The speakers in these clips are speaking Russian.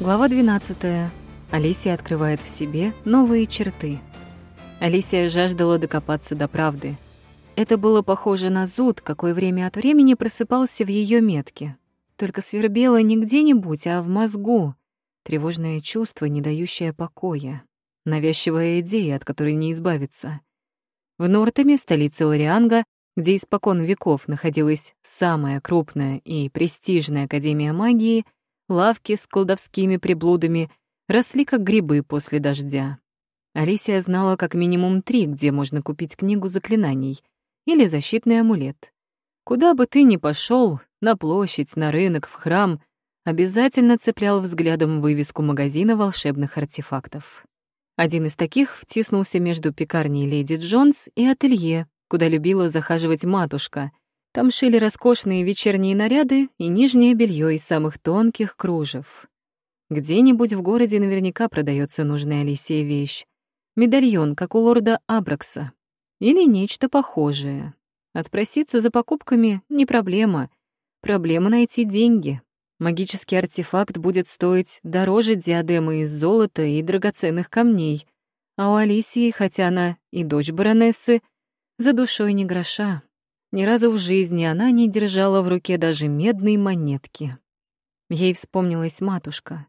Глава 12. Алисия открывает в себе новые черты. Алисия жаждала докопаться до правды. Это было похоже на зуд, какой время от времени просыпался в ее метке. Только свербело не где-нибудь, а в мозгу. Тревожное чувство, не дающее покоя. Навязчивая идея, от которой не избавиться. В Нортаме, столице Лорианга, где испокон веков находилась самая крупная и престижная Академия магии, лавки с колдовскими приблудами росли как грибы после дождя. Алисия знала как минимум три, где можно купить книгу заклинаний или защитный амулет. Куда бы ты ни пошел, на площадь, на рынок, в храм, обязательно цеплял взглядом вывеску магазина волшебных артефактов. Один из таких втиснулся между пекарней Леди Джонс и ателье, куда любила захаживать матушка — там шили роскошные вечерние наряды и нижнее белье из самых тонких кружев. Где-нибудь в городе наверняка продается нужная Алисии вещь. Медальон, как у лорда Абракса. Или нечто похожее. Отпроситься за покупками — не проблема. Проблема найти деньги. Магический артефакт будет стоить дороже диадемы из золота и драгоценных камней. А у Алисии, хотя она и дочь баронессы, за душой не гроша. Ни разу в жизни она не держала в руке даже медной монетки. Ей вспомнилась матушка.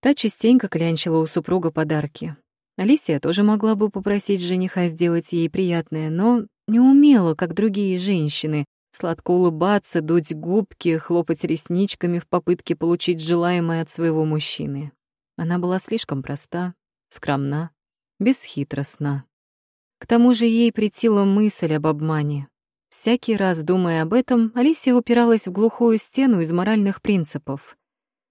Та частенько клянчила у супруга подарки. Алисия тоже могла бы попросить жениха сделать ей приятное, но не умела, как другие женщины, сладко улыбаться, дуть губки, хлопать ресничками в попытке получить желаемое от своего мужчины. Она была слишком проста, скромна, бесхитростна. К тому же ей претила мысль об обмане. Всякий раз, думая об этом, Алисия упиралась в глухую стену из моральных принципов.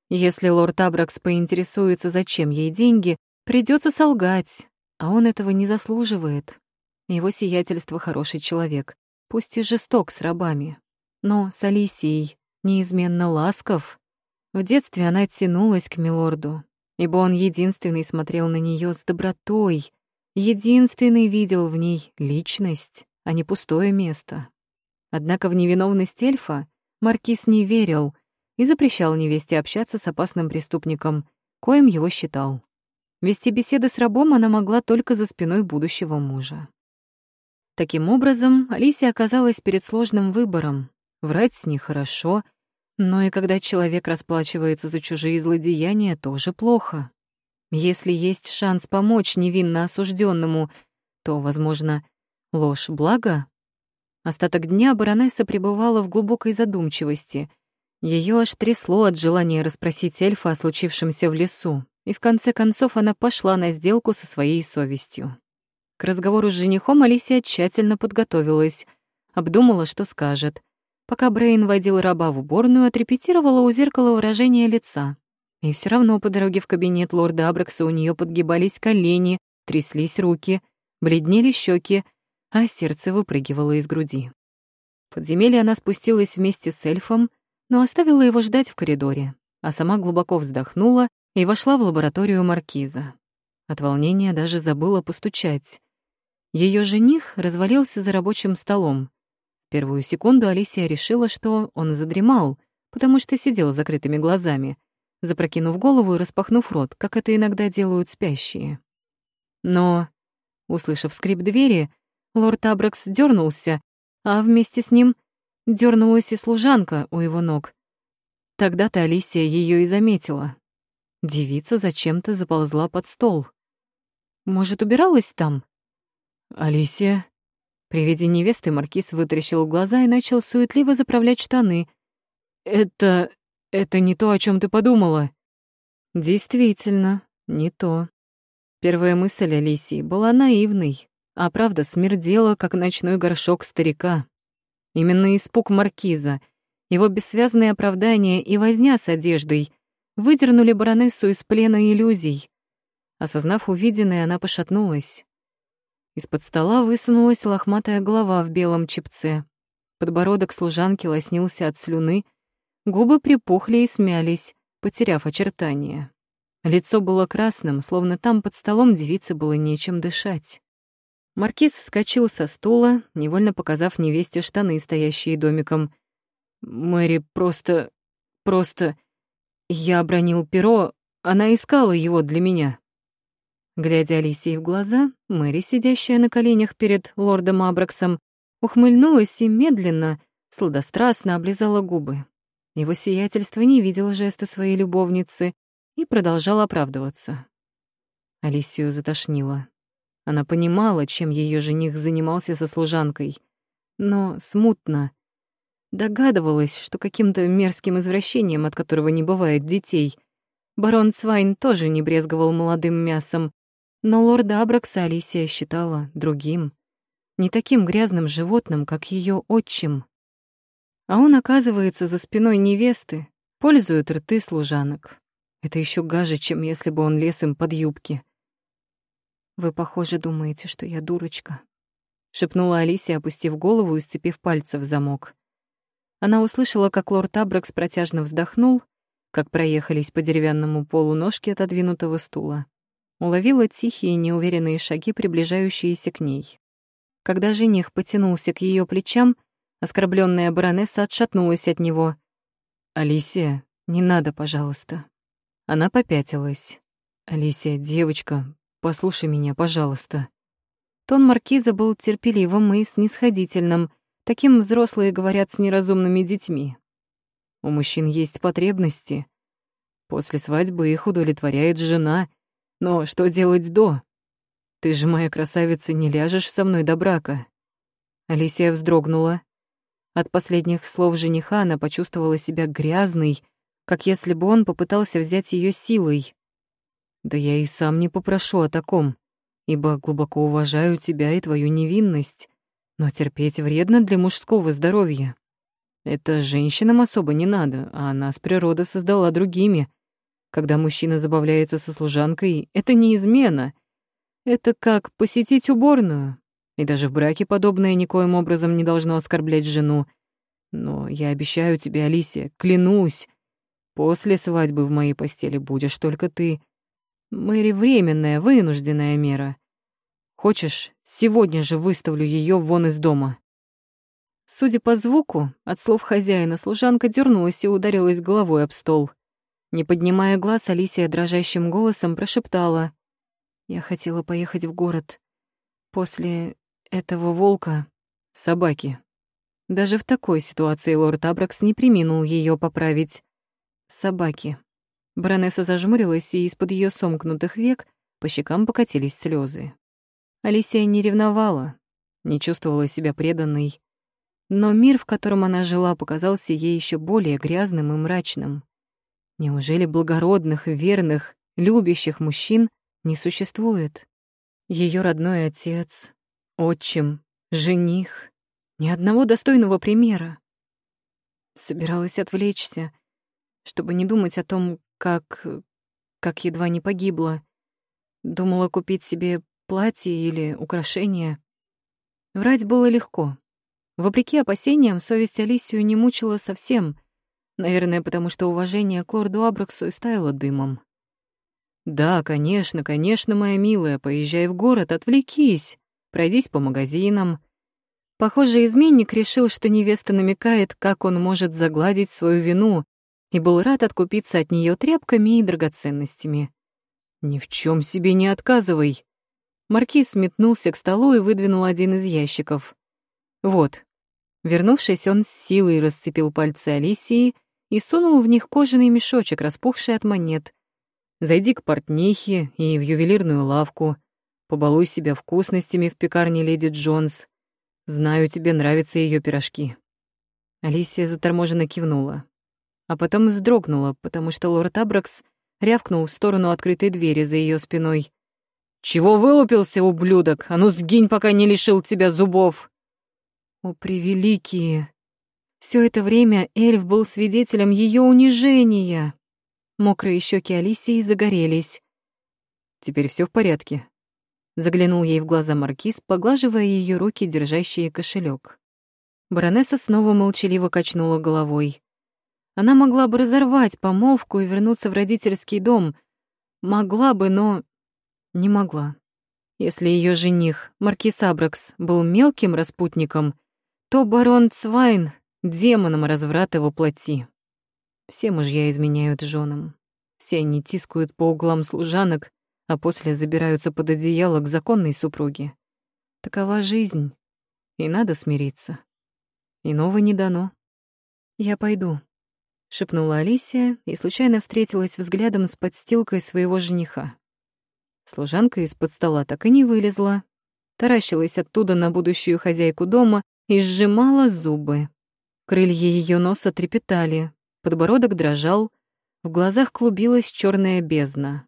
Если лорд Абракс поинтересуется, зачем ей деньги, придется солгать, а он этого не заслуживает. Его сиятельство хороший человек, пусть и жесток с рабами, но с Алисией неизменно ласков. В детстве она тянулась к милорду, ибо он единственный смотрел на нее с добротой, единственный видел в ней личность а не пустое место. Однако в невиновность эльфа Маркиз не верил и запрещал невесте общаться с опасным преступником, коим его считал. Вести беседы с рабом она могла только за спиной будущего мужа. Таким образом, Алисия оказалась перед сложным выбором. Врать с ней хорошо, но и когда человек расплачивается за чужие злодеяния, тоже плохо. Если есть шанс помочь невинно осужденному, то, возможно, Ложь — благо? Остаток дня баронесса пребывала в глубокой задумчивости. Ее аж трясло от желания расспросить эльфа о случившемся в лесу, и в конце концов она пошла на сделку со своей совестью. К разговору с женихом Алисия тщательно подготовилась, обдумала, что скажет. Пока Брейн водил раба в уборную, отрепетировала у зеркала выражение лица. И все равно по дороге в кабинет лорда Абракса у нее подгибались колени, тряслись руки, бледнели щеки, а сердце выпрыгивало из груди. В подземелье она спустилась вместе с эльфом, но оставила его ждать в коридоре, а сама глубоко вздохнула и вошла в лабораторию маркиза. От волнения даже забыла постучать. Ее жених развалился за рабочим столом. Первую секунду Алисия решила, что он задремал, потому что сидел с закрытыми глазами, запрокинув голову и распахнув рот, как это иногда делают спящие. Но, услышав скрип двери, Лорд Абракс дернулся, а вместе с ним дернулась и служанка у его ног. Тогда-то Алисия ее и заметила. Девица зачем-то заползла под стол. Может, убиралась там? Алисия. При виде невесты маркиз вытаращил глаза и начал суетливо заправлять штаны. «Это... это не то, о чем ты подумала». «Действительно, не то». Первая мысль Алисии была наивной а правда смердела, как ночной горшок старика. Именно испуг маркиза, его бессвязные оправдания и возня с одеждой выдернули баронессу из плена иллюзий. Осознав увиденное, она пошатнулась. Из-под стола высунулась лохматая голова в белом чепце. Подбородок служанки лоснился от слюны, губы припухли и смялись, потеряв очертания. Лицо было красным, словно там под столом девице было нечем дышать. Маркиз вскочил со стула, невольно показав невесте штаны, стоящие домиком. «Мэри, просто... просто... Я обронил перо, Она искала его для меня». Глядя Алисии в глаза, Мэри, сидящая на коленях перед лордом Абраксом, ухмыльнулась и медленно, сладострастно облизала губы. Его сиятельство не видел жеста своей любовницы и продолжал оправдываться. Алисию затошнило. Она понимала, чем ее жених занимался со служанкой, но смутно догадывалась, что каким-то мерзким извращением, от которого не бывает детей, барон Цвайн тоже не брезговал молодым мясом, но лорда Абракса Алисия считала другим, не таким грязным животным, как ее отчим. А он оказывается за спиной невесты, пользует рты служанок. Это еще гаже, чем если бы он лез им под юбки. «Вы, похоже, думаете, что я дурочка», — шепнула Алисия, опустив голову и сцепив пальцы в замок. Она услышала, как лорд Абракс протяжно вздохнул, как проехались по деревянному полу ножки отодвинутого стула уловила тихие неуверенные шаги, приближающиеся к ней. Когда жених потянулся к ее плечам, оскорбленная баронесса отшатнулась от него. «Алисия, не надо, пожалуйста». Она попятилась. «Алисия, девочка, послушай меня, пожалуйста». Тон маркиза был терпеливым и снисходительным, таким взрослые говорят с неразумными детьми. У мужчин есть потребности. После свадьбы их удовлетворяет жена — но что делать до? Ты же, моя красавица, не ляжешь со мной до брака. Алисия вздрогнула. От последних слов жениха она почувствовала себя грязной, как если бы он попытался взять ее силой. Да я и сам не попрошу о таком, ибо глубоко уважаю тебя и твою невинность, но терпеть вредно для мужского здоровья. Это женщинам особо не надо, а нас природа создала другими — когда мужчина забавляется со служанкой, это не измена. Это как посетить уборную. И даже в браке подобное никоим образом не должно оскорблять жену. Но я обещаю тебе, Алисия, клянусь, после свадьбы в моей постели будешь только ты. Мэри — временная, вынужденная мера. Хочешь, сегодня же выставлю ее вон из дома. Судя по звуку, от слов хозяина служанка дернулась и ударилась головой об стол. Не поднимая глаз, Алисия дрожащим голосом прошептала. «Я хотела поехать в город. После этого волка — собаки». Даже в такой ситуации лорд Абракс не приминул ее поправить. «Собаки». Баронесса зажмурилась, и из-под ее сомкнутых век по щекам покатились слезы. Алисия не ревновала, не чувствовала себя преданной. Но мир, в котором она жила, показался ей еще более грязным и мрачным. Неужели благородных, верных, любящих мужчин не существует? Ее родной отец, отчим, жених, ни одного достойного примера. Собиралась отвлечься, чтобы не думать о том, как... как едва не погибла. Думала купить себе платье или украшение. Врать было легко. Вопреки опасениям, совесть Алисию не мучила совсем — Наверное, потому что уважение к лорду Абраксу истаяло дымом. «Да, конечно, конечно, моя милая, поезжай в город, отвлекись, пройдись по магазинам». Похоже, изменник решил, что невеста намекает, как он может загладить свою вину, и был рад откупиться от нее тряпками и драгоценностями. «Ни в чем себе не отказывай!» Маркиз метнулся к столу и выдвинул один из ящиков. «Вот». Вернувшись, он с силой расцепил пальцы Алисии и сунул в них кожаный мешочек, распухший от монет. Зайди к портнихе и в ювелирную лавку. Побалуй себя вкусностями в пекарне леди Джонс. Знаю, тебе нравятся ее пирожки». Алисия заторможенно кивнула. А потом вздрогнула, потому что лорд Абракс рявкнул в сторону открытой двери за ее спиной. «Чего вылупился, ублюдок? А ну сгинь, пока не лишил тебя зубов!» «О, превеликие!» Все это время эльф был свидетелем ее унижения. Мокрые щеки Алисии загорелись. «Теперь все в порядке», — заглянул ей в глаза маркиз, поглаживая ее руки, держащие кошелек. Баронесса снова молчаливо качнула головой. Она могла бы разорвать помолвку и вернуться в родительский дом. Могла бы, но не могла. Если ее жених, маркиз Абракс, был мелким распутником, то барон Цвайн демоном разврата воплоти. Все мужья изменяют женам. Все они тискают по углам служанок, а после забираются под одеяло к законной супруге. Такова жизнь, и надо смириться. Иного не дано. «Я пойду», — шепнула Алисия и случайно встретилась взглядом с подстилкой своего жениха. Служанка из-под стола так и не вылезла, таращилась оттуда на будущую хозяйку дома и сжимала зубы. Крылья ее носа трепетали, подбородок дрожал, в глазах клубилась черная бездна.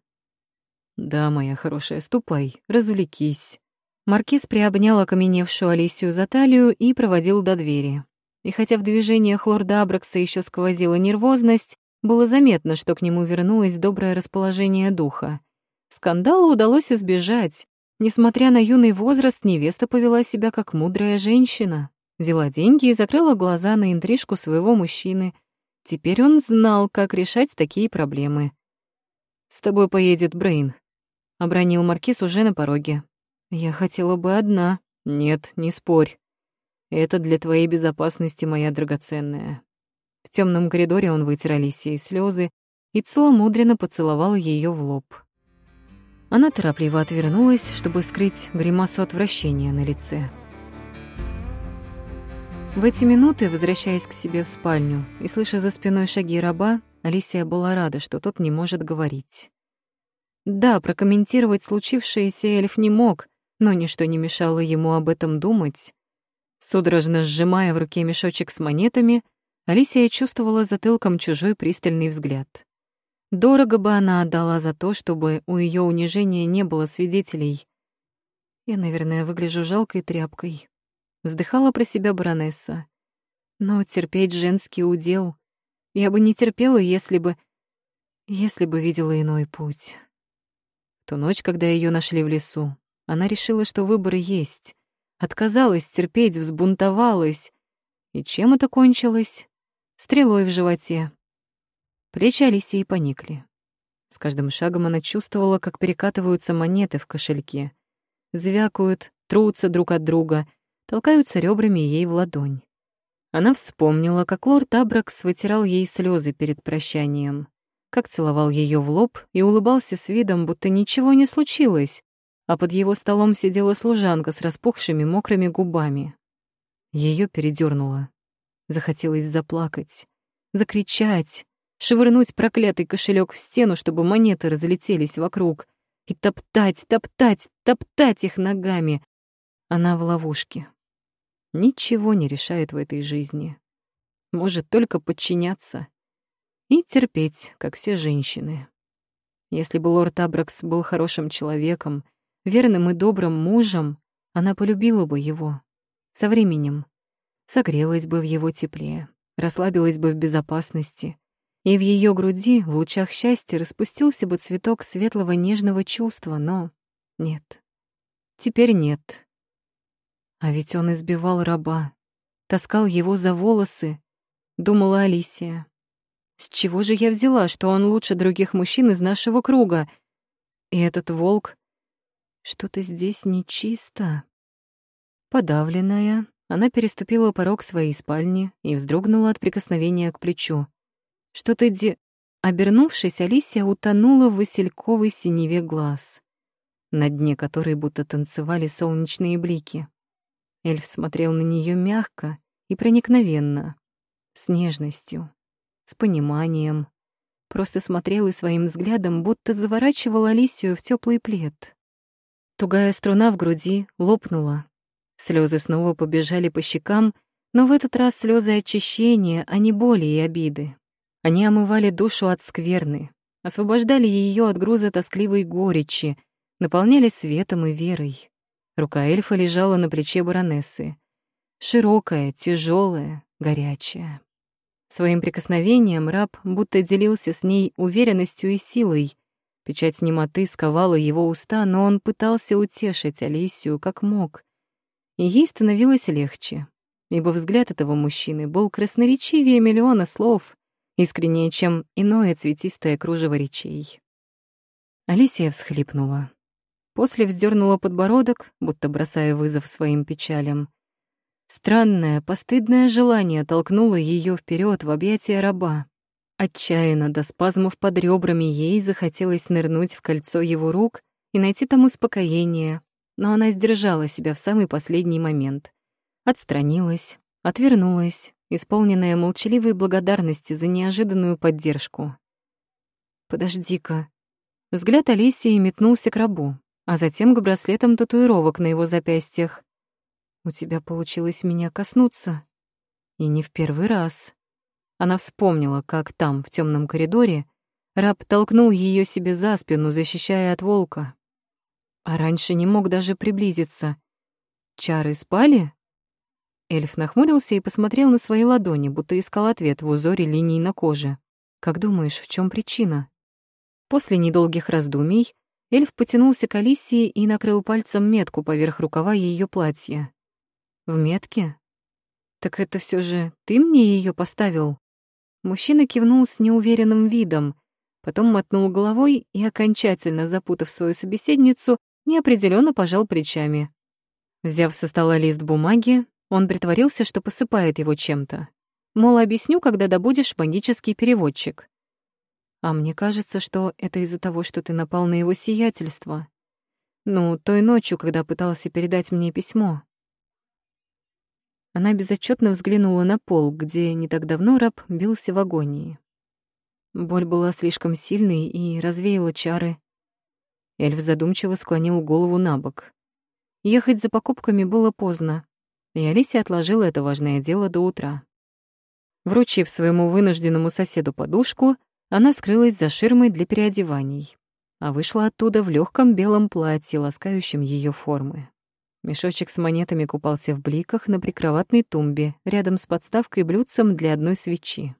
«Да, моя хорошая, ступай, развлекись». Маркиз приобнял окаменевшую Алисию за талию и проводил до двери. И хотя в движениях лорда Абракса еще сквозила нервозность, было заметно, что к нему вернулось доброе расположение духа. Скандалу удалось избежать. Несмотря на юный возраст, невеста повела себя как мудрая женщина. Взяла деньги и закрыла глаза на интрижку своего мужчины. Теперь он знал, как решать такие проблемы. «С тобой поедет Брейн», — обронил Маркиз уже на пороге. «Я хотела бы одна». «Нет, не спорь. Это для твоей безопасности, моя драгоценная». В темном коридоре он вытер Алисии слезы и целомудренно поцеловал ее в лоб. Она торопливо отвернулась, чтобы скрыть гримасу отвращения на лице. В эти минуты, возвращаясь к себе в спальню и слыша за спиной шаги раба, Алисия была рада, что тот не может говорить. Да, прокомментировать случившееся эльф не мог, но ничто не мешало ему об этом думать. Судорожно сжимая в руке мешочек с монетами, Алисия чувствовала затылком чужой пристальный взгляд. Дорого бы она отдала за то, чтобы у ее унижения не было свидетелей. Я, наверное, выгляжу жалкой тряпкой, Вздыхала про себя баронесса. Но терпеть женский удел. Я бы не терпела, если бы... Если бы видела иной путь. Ту ночь, когда ее нашли в лесу, она решила, что выбор есть. Отказалась терпеть, взбунтовалась. И чем это кончилось? Стрелой в животе. Плечи Алисии поникли. С каждым шагом она чувствовала, как перекатываются монеты в кошельке. Звякают, трутся друг от друга — толкаются ребрами ей в ладонь. Она вспомнила, как лорд Абракс вытирал ей слезы перед прощанием, как целовал ее в лоб и улыбался с видом, будто ничего не случилось, а под его столом сидела служанка с распухшими мокрыми губами. Ее передернуло. Захотелось заплакать, закричать, швырнуть проклятый кошелек в стену, чтобы монеты разлетелись вокруг, и топтать, топтать, топтать их ногами. Она в ловушке ничего не решает в этой жизни. Может только подчиняться и терпеть, как все женщины. Если бы лорд Абракс был хорошим человеком, верным и добрым мужем, она полюбила бы его. Со временем. Согрелась бы в его тепле, расслабилась бы в безопасности, и в ее груди, в лучах счастья, распустился бы цветок светлого нежного чувства, но нет. Теперь нет. А ведь он избивал раба, таскал его за волосы, думала Алисия. С чего же я взяла, что он лучше других мужчин из нашего круга? И этот волк... Что-то здесь нечисто. Подавленная, она переступила порог своей спальни и вздрогнула от прикосновения к плечу. Что-то де... Обернувшись, Алисия утонула в васильковой синеве глаз, на дне которой будто танцевали солнечные блики. Эльф смотрел на нее мягко и проникновенно, с нежностью, с пониманием. Просто смотрел и своим взглядом будто заворачивал Алисию в теплый плед. Тугая струна в груди лопнула. Слезы снова побежали по щекам, но в этот раз слезы очищения, а не боли и обиды. Они омывали душу от скверны, освобождали ее от груза тоскливой горечи, наполняли светом и верой. Рука эльфа лежала на плече баронессы. Широкая, тяжелая, горячая. Своим прикосновением раб будто делился с ней уверенностью и силой. Печать немоты сковала его уста, но он пытался утешить Алисию как мог. И ей становилось легче, ибо взгляд этого мужчины был красноречивее миллиона слов, искреннее, чем иное цветистое кружево речей. Алисия всхлипнула. После вздернула подбородок, будто бросая вызов своим печалям. Странное, постыдное желание толкнуло ее вперед в объятия раба. Отчаянно до спазмов под ребрами ей захотелось нырнуть в кольцо его рук и найти там успокоение, но она сдержала себя в самый последний момент. Отстранилась, отвернулась, исполненная молчаливой благодарности за неожиданную поддержку. «Подожди-ка». Взгляд Алисии метнулся к рабу, а затем к браслетам татуировок на его запястьях. «У тебя получилось меня коснуться. И не в первый раз». Она вспомнила, как там, в темном коридоре, раб толкнул ее себе за спину, защищая от волка. А раньше не мог даже приблизиться. Чары спали? Эльф нахмурился и посмотрел на свои ладони, будто искал ответ в узоре линий на коже. «Как думаешь, в чем причина?» После недолгих раздумий эльф потянулся к Алисии и накрыл пальцем метку поверх рукава ее платья. «В метке? Так это все же ты мне ее поставил?» Мужчина кивнул с неуверенным видом, потом мотнул головой и, окончательно запутав свою собеседницу, неопределенно пожал плечами. Взяв со стола лист бумаги, он притворился, что посыпает его чем-то. Мол, объясню, когда добудешь магический переводчик. А мне кажется, что это из-за того, что ты напал на его сиятельство. Ну, той ночью, когда пытался передать мне письмо. Она безотчетно взглянула на пол, где не так давно раб бился в агонии. Боль была слишком сильной и развеяла чары. Эльф задумчиво склонил голову на бок. Ехать за покупками было поздно, и Алисия отложила это важное дело до утра. Вручив своему вынужденному соседу подушку, она скрылась за ширмой для переодеваний, а вышла оттуда в легком белом платье, ласкающем ее формы. Мешочек с монетами купался в бликах на прикроватной тумбе, рядом с подставкой блюдцем для одной свечи.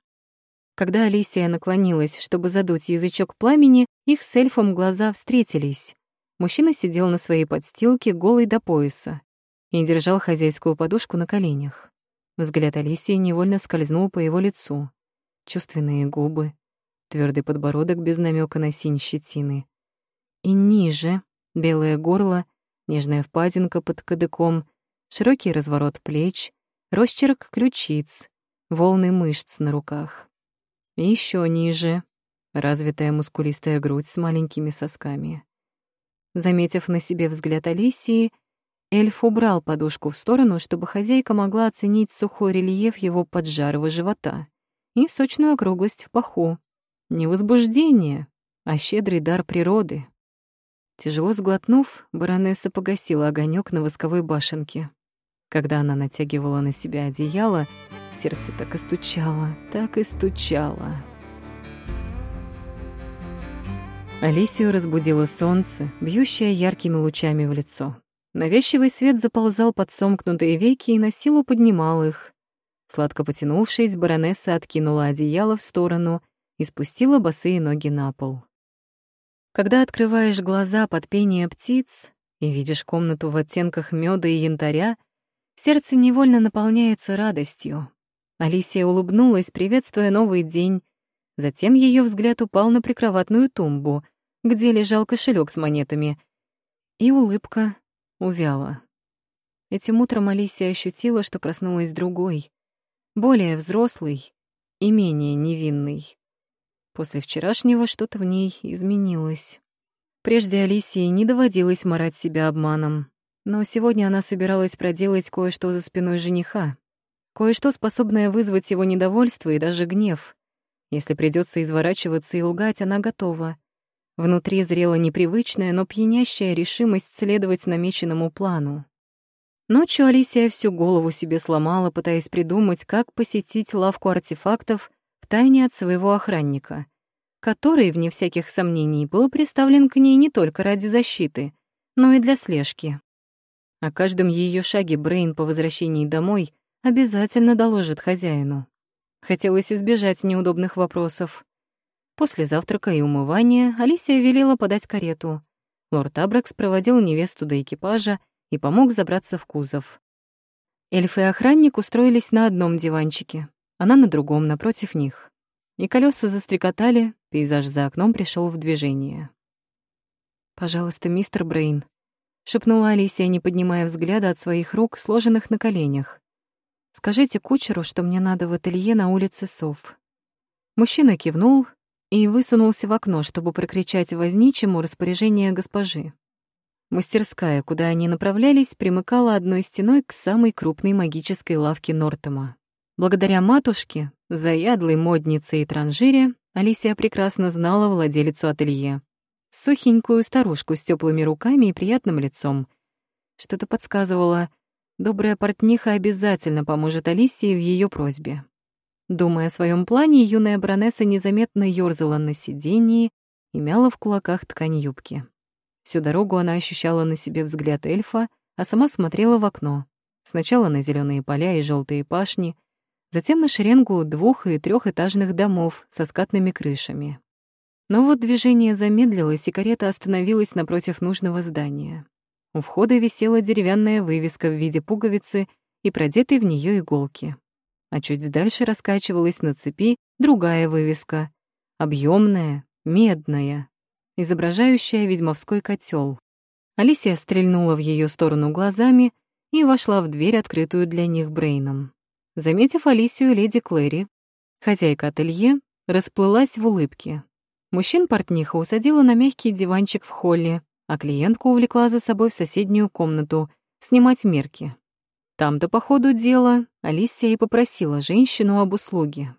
Когда Алисия наклонилась, чтобы задуть язычок пламени, их с эльфом глаза встретились. Мужчина сидел на своей подстилке, голый до пояса, и держал хозяйскую подушку на коленях. Взгляд Алисии невольно скользнул по его лицу. Чувственные губы, твердый подбородок без намека на синь щетины. И ниже — белое горло нежная впадинка под кадыком, широкий разворот плеч, росчерк ключиц, волны мышц на руках. Еще ниже — развитая мускулистая грудь с маленькими сосками. Заметив на себе взгляд Алисии, эльф убрал подушку в сторону, чтобы хозяйка могла оценить сухой рельеф его поджарого живота и сочную округлость в паху. Не возбуждение, а щедрый дар природы. Тяжело сглотнув, баронесса погасила огонек на восковой башенке. Когда она натягивала на себя одеяло, сердце так и стучало, так и стучало. Алисию разбудило солнце, бьющее яркими лучами в лицо. Навязчивый свет заползал под сомкнутые веки и на силу поднимал их. Сладко потянувшись, баронесса откинула одеяло в сторону и спустила босые ноги на пол. Когда открываешь глаза под пение птиц и видишь комнату в оттенках меда и янтаря, сердце невольно наполняется радостью. Алисия улыбнулась, приветствуя новый день. Затем ее взгляд упал на прикроватную тумбу, где лежал кошелек с монетами. И улыбка увяла. Этим утром Алисия ощутила, что проснулась другой, более взрослый и менее невинный. После вчерашнего что-то в ней изменилось. Прежде Алисии не доводилось морать себя обманом, но сегодня она собиралась проделать кое-что за спиной жениха. Кое-что, способное вызвать его недовольство и даже гнев. Если придется изворачиваться и лгать, она готова. Внутри зрела непривычная, но пьянящая решимость следовать намеченному плану. Ночью Алисия всю голову себе сломала, пытаясь придумать, как посетить лавку артефактов втайне от своего охранника, который, вне всяких сомнений, был приставлен к ней не только ради защиты, но и для слежки. О каждом ее шаге Брейн по возвращении домой обязательно доложит хозяину. Хотелось избежать неудобных вопросов. После завтрака и умывания Алисия велела подать карету. Лорд Абракс проводил невесту до экипажа и помог забраться в кузов. Эльф и охранник устроились на одном диванчике, она на другом, напротив них. И колеса застрекотали, пейзаж за окном пришел в движение. «Пожалуйста, мистер Брейн», — шепнула Алисия, не поднимая взгляда от своих рук, сложенных на коленях. «Скажите кучеру, что мне надо в ателье на улице Сов». Мужчина кивнул и высунулся в окно, чтобы прокричать возничему распоряжение госпожи. Мастерская, куда они направлялись, примыкала одной стеной к самой крупной магической лавке Нортома. Благодаря матушке, заядлой моднице и транжире, Алисия прекрасно знала владелицу ателье. Сухенькую старушку с теплыми руками и приятным лицом. Что-то подсказывало, добрая портниха обязательно поможет Алисии в ее просьбе. Думая о своем плане, юная баронесса незаметно ёрзала на сиденье и мяла в кулаках ткань юбки. Всю дорогу она ощущала на себе взгляд эльфа, а сама смотрела в окно. Сначала на зеленые поля и желтые пашни, затем на шеренгу двух- и трехэтажных домов со скатными крышами. Но вот движение замедлилось, и карета остановилась напротив нужного здания. У входа висела деревянная вывеска в виде пуговицы и продетой в нее иголки. А чуть дальше раскачивалась на цепи другая вывеска, объемная, медная, изображающая ведьмовской котел. Алисия стрельнула в ее сторону глазами и вошла в дверь, открытую для них Брейном. Заметив Алисию, леди Клэри, хозяйка ателье, расплылась в улыбке. Мужчин-портниха усадила на мягкий диванчик в холле, а клиентку увлекла за собой в соседнюю комнату снимать мерки. Там-то по ходу дела Алисия и попросила женщину об услуге.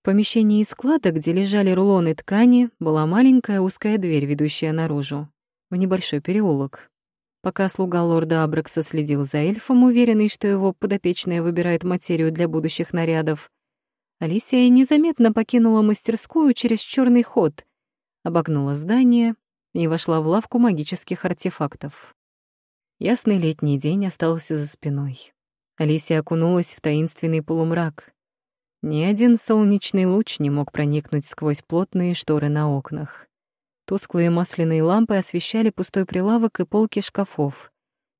В помещении склада, где лежали рулоны ткани, была маленькая узкая дверь, ведущая наружу, в небольшой переулок. Пока слуга лорда Абракса следил за эльфом, уверенный, что его подопечная выбирает материю для будущих нарядов, Алисия незаметно покинула мастерскую через черный ход, обогнула здание и вошла в лавку магических артефактов. Ясный летний день остался за спиной. Алисия окунулась в таинственный полумрак. Ни один солнечный луч не мог проникнуть сквозь плотные шторы на окнах. Тусклые масляные лампы освещали пустой прилавок и полки шкафов.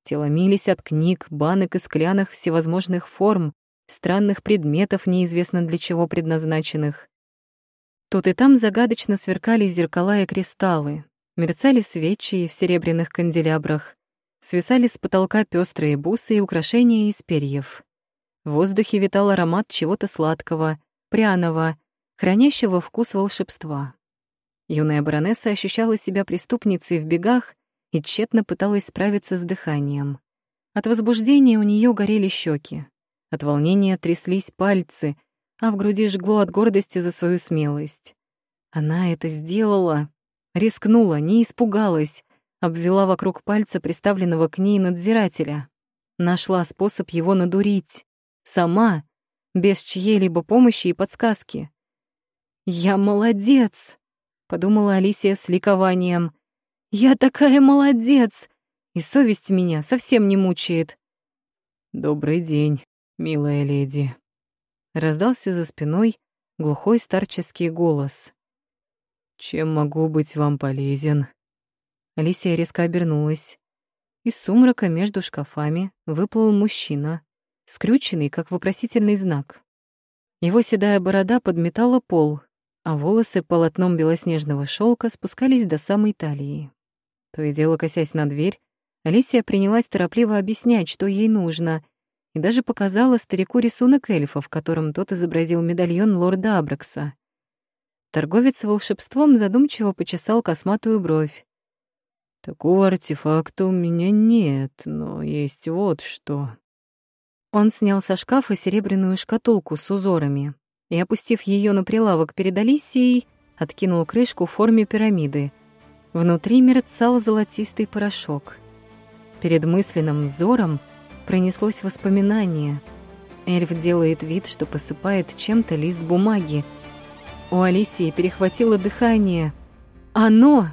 Теломились от книг, банок и склянок всевозможных форм, странных предметов, неизвестно для чего предназначенных. Тут и там загадочно сверкали зеркала и кристаллы, мерцали свечи в серебряных канделябрах, свисали с потолка пестрые бусы и украшения из перьев. В воздухе витал аромат чего-то сладкого, пряного, хранящего вкус волшебства. Юная баронесса ощущала себя преступницей в бегах и тщетно пыталась справиться с дыханием. От возбуждения у нее горели щеки, от волнения тряслись пальцы, а в груди жгло от гордости за свою смелость. Она это сделала, рискнула, не испугалась, обвела вокруг пальца приставленного к ней надзирателя. Нашла способ его надурить. Сама, без чьей-либо помощи и подсказки. «Я молодец!» — подумала Алисия с ликованием. «Я такая молодец! И совесть меня совсем не мучает». «Добрый день, милая леди», — раздался за спиной глухой старческий голос. «Чем могу быть вам полезен?» Алисия резко обернулась. Из сумрака между шкафами выплыл мужчина, скрюченный, как вопросительный знак. Его седая борода подметала пол, а волосы полотном белоснежного шелка спускались до самой талии. То и дело, косясь на дверь, Алисия принялась торопливо объяснять, что ей нужно, и даже показала старику рисунок эльфа, в котором тот изобразил медальон лорда Абракса. Торговец волшебством задумчиво почесал косматую бровь. Такого артефакта у меня нет, но есть вот что. Он снял со шкафа серебряную шкатулку с узорами и, опустив ее на прилавок перед Алисией, откинул крышку в форме пирамиды. Внутри мерцал золотистый порошок. Перед мысленным взором пронеслось воспоминание. Эльф делает вид, что посыпает чем-то лист бумаги. У Алисии перехватило дыхание. Оно